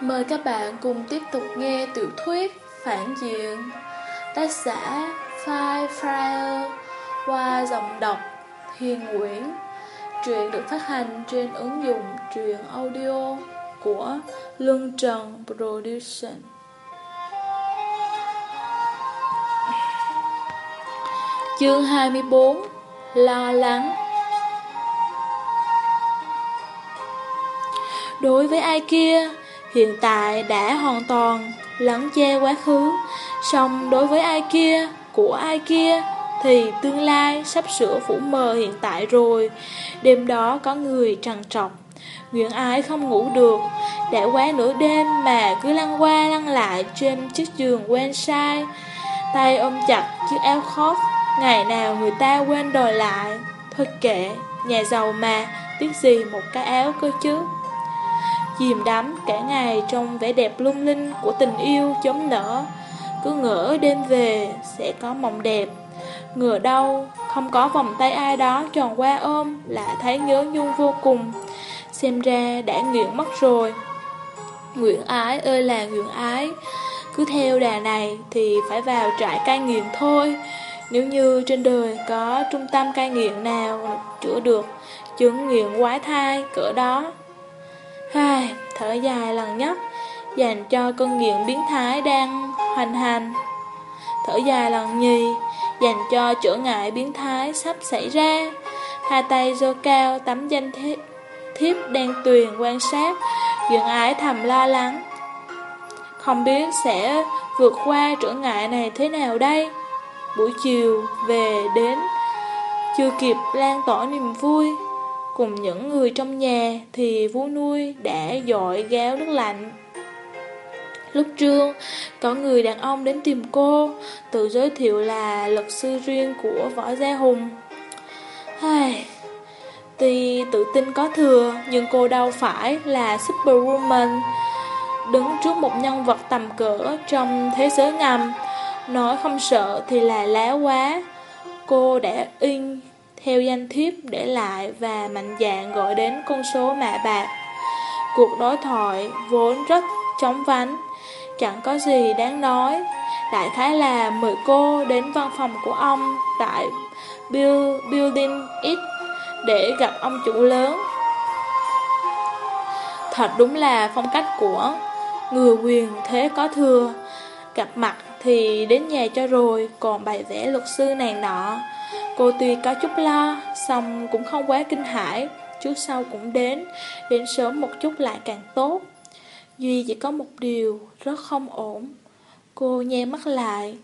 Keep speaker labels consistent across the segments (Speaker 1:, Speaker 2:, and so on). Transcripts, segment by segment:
Speaker 1: Mời các bạn cùng tiếp tục nghe tiểu thuyết Phản diện tác giả Fire Fryer qua giọng đọc Hiền Nguyễn. Truyện được phát hành trên ứng dụng truyện audio của Luân Trần Production. Chương 24 Lo lắng Đối với ai kia, hiện tại đã hoàn toàn lắng che quá khứ, song đối với ai kia, của ai kia, thì tương lai sắp sửa phủ mờ hiện tại rồi. Đêm đó có người trằn trọc, Nguyễn Ái không ngủ được, đã quá nửa đêm mà cứ lăn qua lăn lại trên chiếc giường quen sai, tay ôm chặt chiếc áo khoác, ngày nào người ta quên đòi lại. Thôi kệ, nhà giàu mà, tiếc gì một cái áo cơ chứ. Chìm đắm cả ngày trong vẻ đẹp lung linh của tình yêu chấm nở Cứ ngỡ đêm về sẽ có mộng đẹp. Ngựa đâu không có vòng tay ai đó tròn qua ôm là thấy nhớ nhung vô cùng. Xem ra đã nghiện mất rồi. Nguyện ái ơi là nguyện ái, Cứ theo đà này thì phải vào trại cai nghiện thôi. Nếu như trên đời có trung tâm cai nghiện nào chữa được, chứng nghiện quái thai, cỡ đó Hai, thở dài lần nhất, dành cho cơn nghiện biến thái đang hoành hành. Thở dài lần nhì, dành cho trở ngại biến thái sắp xảy ra. Hai tay giơ cao tấm danh thiếp, thiếp đang tuyền quan sát, dưỡng ái thầm lo lắng. Không biết sẽ vượt qua trở ngại này thế nào đây? Buổi chiều về đến, chưa kịp lan tỏa niềm vui, Cùng những người trong nhà thì vú nuôi đã dội gáo nước lạnh. Lúc trưa, có người đàn ông đến tìm cô, tự giới thiệu là luật sư riêng của Võ Gia Hùng. Ai... Tuy tự tin có thừa, nhưng cô đâu phải là Superwoman. Đứng trước một nhân vật tầm cỡ trong thế giới ngầm, nói không sợ thì là lá quá. Cô đã in theo danh thiếp để lại và mạnh dạn gọi đến con số mạ bạc. Cuộc đối thoại vốn rất chóng vánh, chẳng có gì đáng nói. Đại khái là mời cô đến văn phòng của ông tại Building X để gặp ông chủ lớn. Thật đúng là phong cách của người quyền thế có thừa. Gặp mặt thì đến nhà cho rồi, còn bày vẽ luật sư này nọ. Cô tuy có chút lo, xong cũng không quá kinh hãi, trước sau cũng đến, đến sớm một chút lại càng tốt. Duy chỉ có một điều rất không ổn. Cô nhe mắt lại,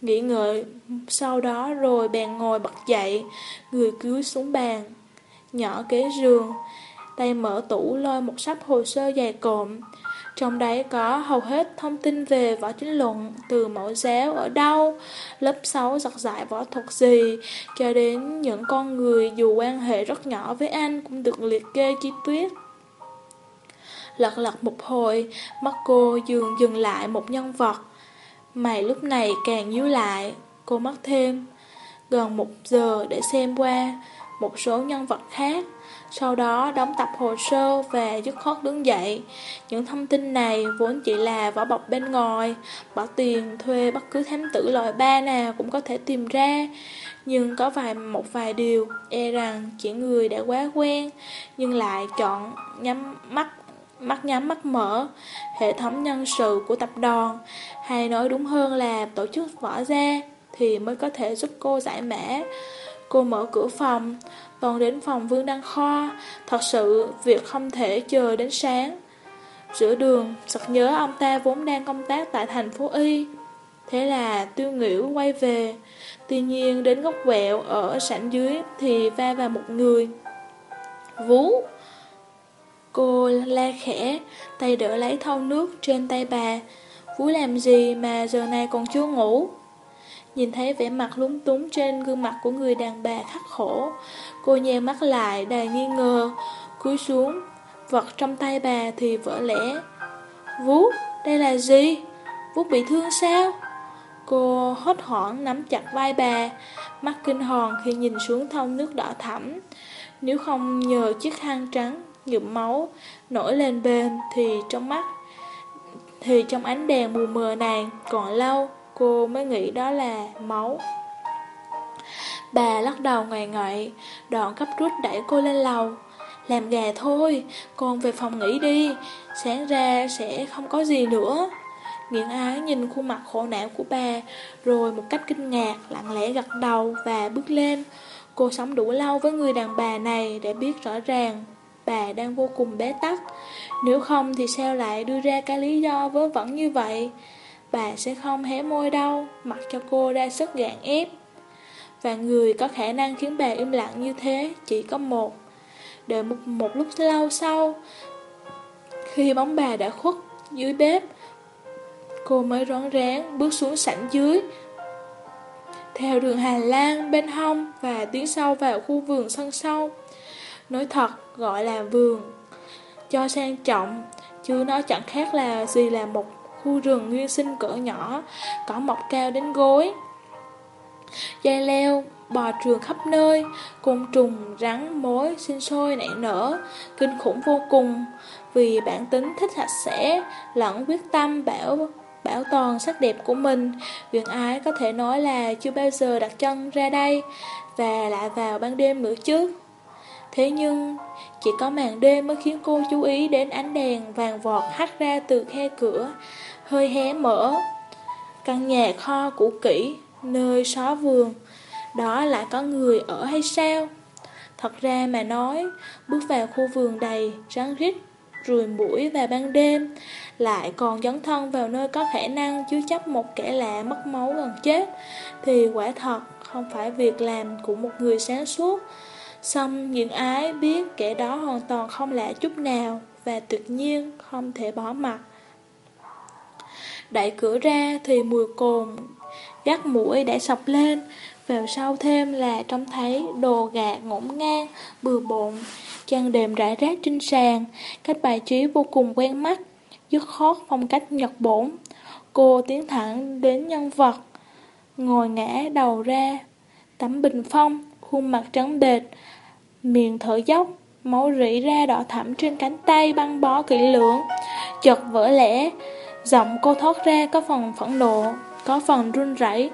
Speaker 1: nghĩ ngợi, sau đó rồi bèn ngồi bật dậy, người cúi xuống bàn, nhỏ kế giường, tay mở tủ lôi một sắp hồ sơ dày cộm, trong đấy có hầu hết thông tin về võ chính luận, từ mẫu giáo ở đâu, lớp 6 giặc giải võ thuật gì, cho đến những con người dù quan hệ rất nhỏ với anh cũng được liệt kê chi tiết. Lật lật một hồi, mắt cô dường dừng lại một nhân vật. Mày lúc này càng nhíu lại, cô mất thêm gần một giờ để xem qua một số nhân vật khác. Sau đó đóng tập hồ sơ và dứt khoát đứng dậy. Những thông tin này vốn chỉ là vỏ bọc bên ngoài, bỏ tiền thuê bất cứ thám tử loại ba nào cũng có thể tìm ra. Nhưng có vài một vài điều e rằng chỉ người đã quá quen nhưng lại chọn nhắm mắt mắt nhắm mắt mở hệ thống nhân sự của tập đoàn hay nói đúng hơn là tổ chức võ gia thì mới có thể giúp cô giải mã. Cô mở cửa phòng, còn đến phòng Vương Đăng khoa, thật sự việc không thể chờ đến sáng. Giữa đường, sật nhớ ông ta vốn đang công tác tại thành phố Y. Thế là tiêu nghỉu quay về, tuy nhiên đến góc quẹo ở sảnh dưới thì va vào một người. Vú! Cô la khẽ, tay đỡ lấy thau nước trên tay bà. Vú làm gì mà giờ này còn chưa ngủ? Nhìn thấy vẻ mặt lúng túng trên gương mặt của người đàn bà khắc khổ, cô nhè mắt lại đầy nghi ngờ, cúi xuống, vật trong tay bà thì vỡ lẽ. Vú, đây là gì? Vú bị thương sao? Cô hốt hoảng nắm chặt vai bà, mắt kinh hòn khi nhìn xuống thau nước đỏ thẳm. Nếu không nhờ chiếc khăn trắng nhuộm máu nổi lên bên thì trong mắt Thì trong ánh đèn mù mờ này còn lâu Cô mới nghĩ đó là máu. Bà lắc đầu ngoài ngậy Đoạn cấp rút đẩy cô lên lầu. Làm gà thôi, Con về phòng nghỉ đi, Sáng ra sẽ không có gì nữa. Nguyễn ái nhìn khuôn mặt khổ não của bà, Rồi một cách kinh ngạc, Lặng lẽ gật đầu và bước lên. Cô sống đủ lâu với người đàn bà này Để biết rõ ràng Bà đang vô cùng bế tắc. Nếu không thì sao lại đưa ra cái lý do vớ vẩn như vậy? Bà sẽ không hé môi đâu Mặc cho cô ra sức gạn ép. Và người có khả năng khiến bà im lặng như thế Chỉ có một. Đợi một, một lúc lâu sau Khi bóng bà đã khuất dưới bếp Cô mới rón rén bước xuống sảnh dưới. Theo đường hành lang bên hông Và tiến sâu vào khu vườn sân sâu Nói thật gọi là vườn. Cho sang trọng Chứ nó chẳng khác là gì là một khu rừng nguyên sinh cỡ nhỏ cỏ mọc cao đến gối Dây leo bò trường khắp nơi, côn trùng, rắn, mối, sinh sôi nảy nở, kinh khủng vô cùng, vì bản tính thích sạch sẽ, lẫn quyết tâm bảo bảo toàn sắc đẹp của mình, Huyền Ái có thể nói là chưa bao giờ đặt chân ra đây, và lại vào ban đêm nữa chứ. Thế nhưng, chỉ có màn đêm mới khiến cô chú ý đến ánh đèn vàng vọt hắt ra từ khe cửa, hơi hé mở. Căn nhà kho cũ kỹ, nơi xó vườn, đó lại có người ở hay sao? Thật ra mà nói, bước vào khu vườn đầy, rắn rít, ruồi mũi và ban đêm, lại còn dấn thân vào nơi có khả năng chứa chấp một kẻ lạ mất máu gần chết, thì quả thật không phải việc làm của một người sáng suốt. Xong những ái biết kẻ đó hoàn toàn không lạ chút nào và tuyệt nhiên không thể bỏ mặt. Đẩy cửa ra thì mùi cồn, gắt mũi đã sọc lên, vào sau thêm là trông thấy đồ gà ngổn ngang, bừa bộn, chăn đệm rải rác trên sàn, cách bài trí vô cùng quen mắt, dứt khoát phong cách nhật bổn. Cô tiến thẳng đến nhân vật, ngồi ngã đầu ra, tấm bình phong, khuôn mặt trắng bệt, miệng thở dốc, máu rỉ ra đỏ thẳm trên cánh tay băng bó kỹ lưỡng, chật vỡ lẽ, giọng cô thoát ra có phần phẫn nộ, có phần run rẩy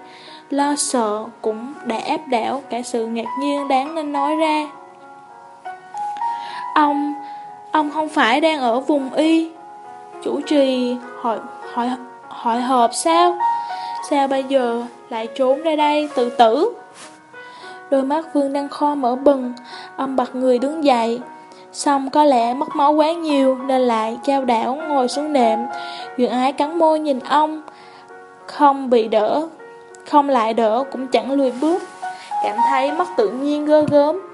Speaker 1: lo sợ cũng đã áp đảo cả sự ngạc nhiên đáng nên nói ra. Ông, ông không phải đang ở vùng Y. Chủ trì hỏi, hỏi, hỏi họp sao? Sao bây giờ lại trốn ra đây tự tử? Đôi mắt Vương đang kho mở bừng, ông bật người đứng dậy. Xong có lẽ mất máu quá nhiều nên lại trao đảo ngồi xuống nệm. Duyện ái cắn môi nhìn ông, không bị đỡ, không lại đỡ cũng chẳng lùi bước. Cảm thấy mất tự nhiên gơ gớm.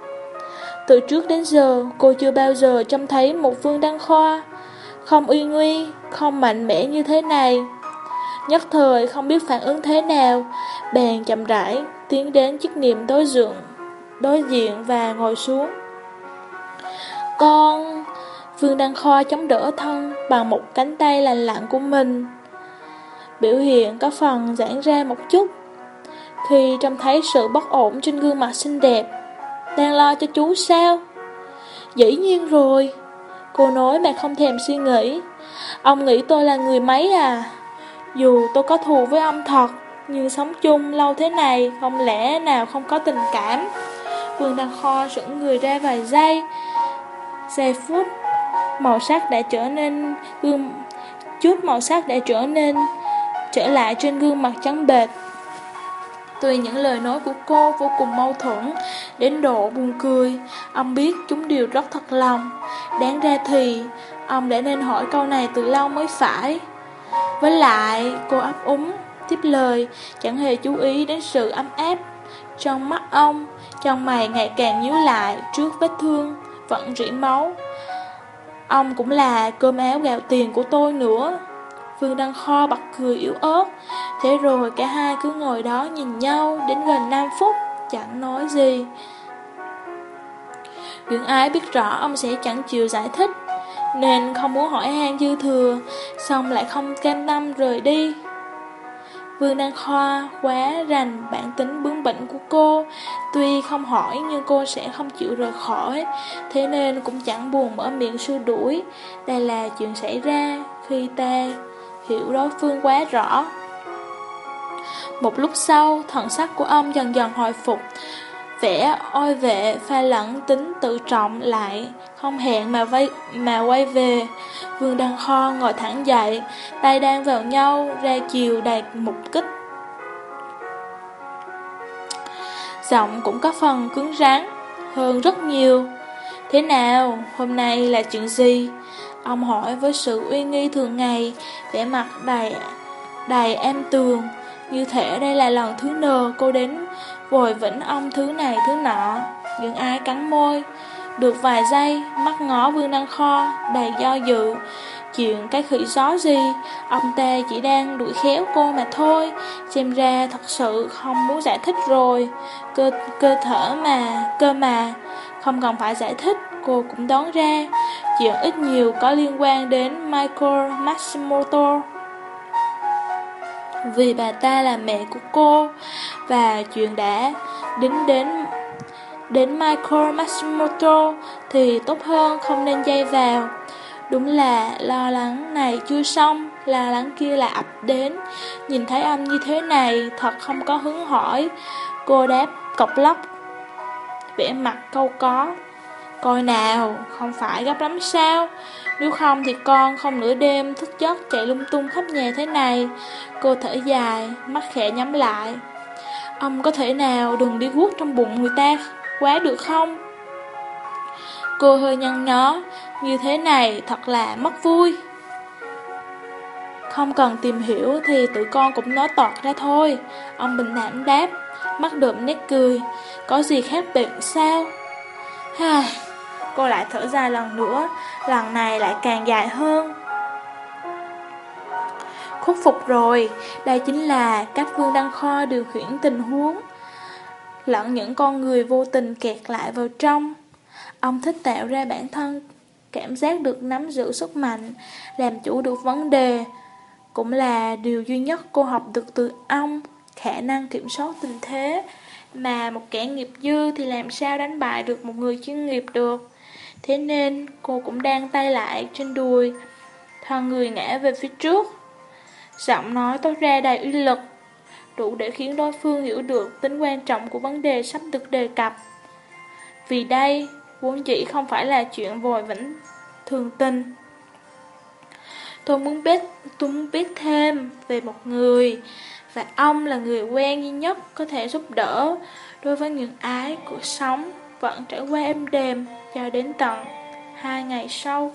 Speaker 1: Từ trước đến giờ Cô chưa bao giờ trông thấy một vương đăng khoa Không uy nguy Không mạnh mẽ như thế này. Nhất thời không biết phản ứng thế nào Bèn chậm rãi Tiến đến chiếc niệm đối diện Đối diện và ngồi xuống. Con Vương Đăng Kho chống đỡ thân Bằng một cánh tay lành lặn của mình Biểu hiện có phần giãn ra một chút khi trông thấy sự bất ổn trên gương mặt xinh đẹp. Đang lo cho chú sao? Dĩ nhiên rồi. Cô nói mà không thèm suy nghĩ. Ông nghĩ tôi là người mấy à? Dù tôi có thù với ông thật, nhưng sống chung lâu thế này không lẽ nào không có tình cảm. Vương Đăng Kho sững người ra vài giây. Giây phút, màu sắc đã trở nên gương chút màu sắc đã trở nên trở lại trên gương mặt trắng bệch. Tuy những lời nói của cô vô cùng mâu thuẫn, đến độ buồn cười, ông biết chúng đều rất thật lòng. Đáng ra thì, ông đã nên hỏi câu này từ lâu mới phải. Với lại, cô ấp úng, tiếp lời, chẳng hề chú ý đến sự ấm áp. Trong mắt ông, trong mày ngày càng nhíu lại trước vết thương, vẫn rỉ máu. Ông cũng là cơm áo gạo tiền của tôi nữa. Vương Đăng Kho bật cười yếu ớt Thế rồi cả hai cứ ngồi đó nhìn nhau Đến gần 5 phút, Chẳng nói gì Dưỡng ái biết rõ ông sẽ chẳng chịu giải thích, Nên không muốn hỏi han dư thừa, Xong lại không cam tâm rời đi Vương Đăng Khoa quá rành bản tính bướng bỉnh của cô. Tuy không hỏi nhưng cô sẽ không chịu rời khỏi. Thế nên cũng chẳng buồn mở miệng xua đuổi. Đây là chuyện xảy ra khi ta hiểu đối phương quá rõ. Một lúc sau, thần sắc của ông dần dần hồi phục, vẻ oi vệ pha lẫn tính tự trọng lại, không hẹn mà vay, mà quay về. Vương Đăng Kho ngồi thẳng dậy, tay đang vào nhau, ra chiều đạt mục kích. Giọng cũng có phần cứng rắn hơn rất nhiều. Thế nào, hôm nay là chuyện gì? Ông hỏi với sự uy nghi thường ngày, vẻ mặt đầy đầy em tường, như thể đây là lần thứ nờ cô đến vội vĩnh ông thứ này thứ nọ. Nhưng ai cắn môi, được vài giây, mắt ngó Vương Đăng Kho, đầy do dự. Chuyện cái khỉ gió gì, ông ta chỉ đang đuổi khéo cô mà thôi. Xem ra thật sự không muốn giải thích rồi. Cơ, cơ thở mà, cơ mà, không cần phải giải thích, cô cũng đoán ra. Chuyện ít nhiều có liên quan đến Michael Matsumoto. Vì bà ta là mẹ của cô, và chuyện đã đến đến đến Michael Matsumoto thì tốt hơn không nên dây vào. Đúng là lo lắng này chưa xong, lo lắng kia lại ập đến. Nhìn thấy anh như thế này, thật không có hứng hỏi. Cô đáp cọc lóc, vẻ mặt câu có. Coi nào, không phải gấp lắm sao? Nếu không thì con không nửa đêm thức giấc chạy lung tung khắp nhà thế này. Cô thở dài, mắt khẽ nhắm lại. Ông có thể nào đừng đi guốc trong bụng người ta quá được không? Cô hơi nhăn nhó, như thế này thật là mất vui. Không cần tìm hiểu thì tụi con cũng nói toạc ra thôi. Ông bình thản đáp, mắt đượm nét cười. Có gì khác biệt sao? Ha, cô lại thở dài lần nữa, lần này lại càng dài hơn. Khuất phục rồi, đây chính là cách Vương Đăng Kho điều khiển tình huống lẫn những con người vô tình kẹt lại vào trong. Ông thích tạo ra bản thân, cảm giác được nắm giữ sức mạnh, làm chủ được vấn đề. Cũng là điều duy nhất cô học được từ ông, khả năng kiểm soát tình thế. Mà một kẻ nghiệp dư thì làm sao đánh bại được một người chuyên nghiệp được. Thế nên cô cũng đang tay lại trên đùi, thân người ngã về phía trước. Giọng nói tốt ra đầy uy lực đủ để khiến đối phương hiểu được tính quan trọng của vấn đề sắp được đề cập. Vì đây, vốn chỉ không phải là chuyện vội vĩnh thường tình. Tôi muốn biết, tôi muốn biết thêm về một người, và ông là người quen duy nhất có thể giúp đỡ đối với những ái cuộc sống vẫn trải qua êm đềm cho đến tận hai ngày sau.